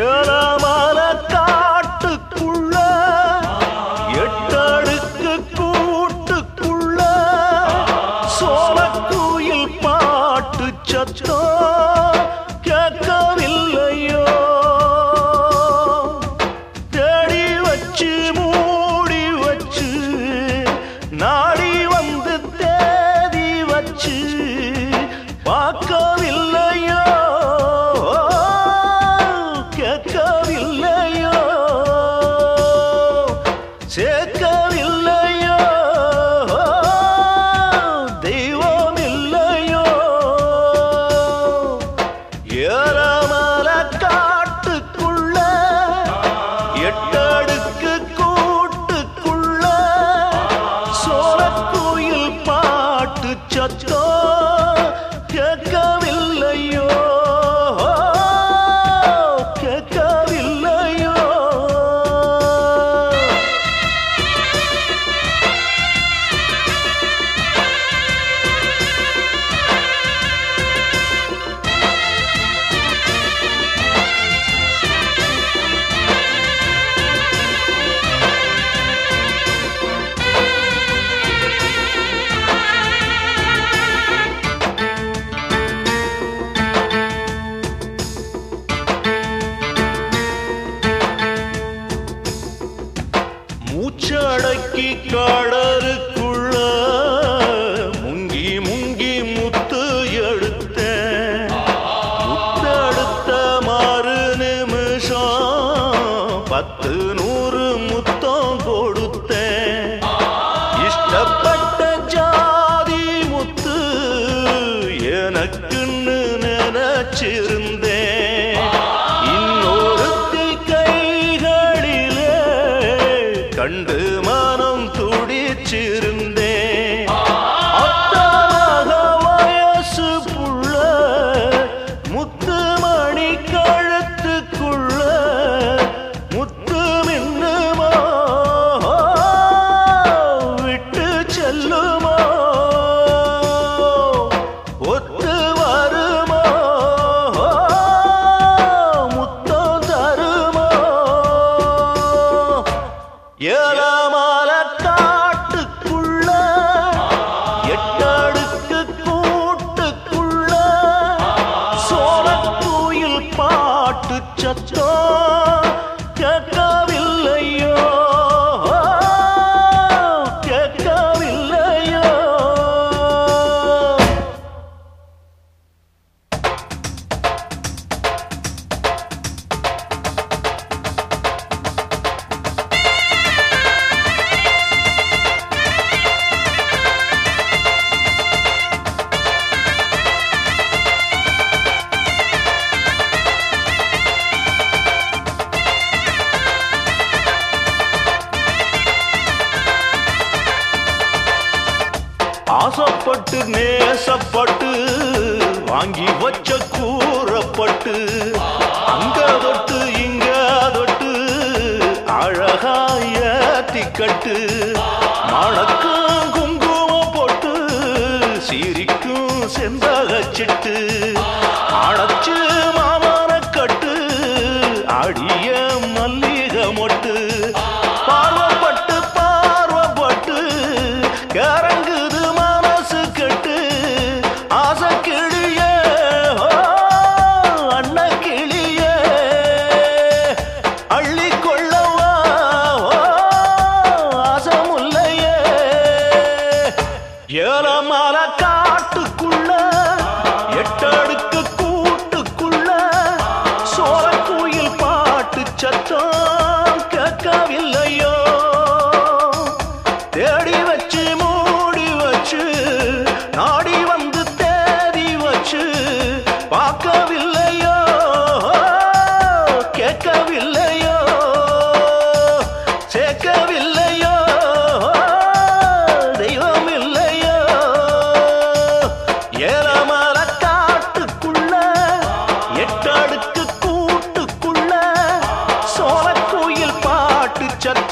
ஏலமல காட்டுக்குள்ள எட்டடுக்கு கூட்டுக்குள்ள சோழக்குயில் பாட்டு சத்தம் கேட்கவில்லையோ? தேடி வச்சு பாட்டு மூச்சடக்கி காடருக்குள்ள முங்கி முங்கி முத்து எடுத்த முத்தெடுத்த மாறு நிமிஷம் பத்து நூறு முத்தம் கொடுத்த இஷ்டப்பட்ட ஜாதி முத்து எனக்குன்னு நினைச்சிருந்தேன். கண்டு ஏலமல காட்டுக்குள்ள எட்டடுக்கு கூட்டுக்குள்ள சோழக்குயில் பாட்டு சத்தோ பட்டு நேசப்பட்டு வாங்கி வச்ச கூறப்பட்டு அங்க தொட்டு இங்க தொட்டு அழகாய திக்கட்டு மணக்கும் குங்குமம் போட்டு சீரிக்கும் செந்தகச்சிட்டு அடைச்சு மாமரக்கட்டு அடிய மல்லிகை மொட்டு. You're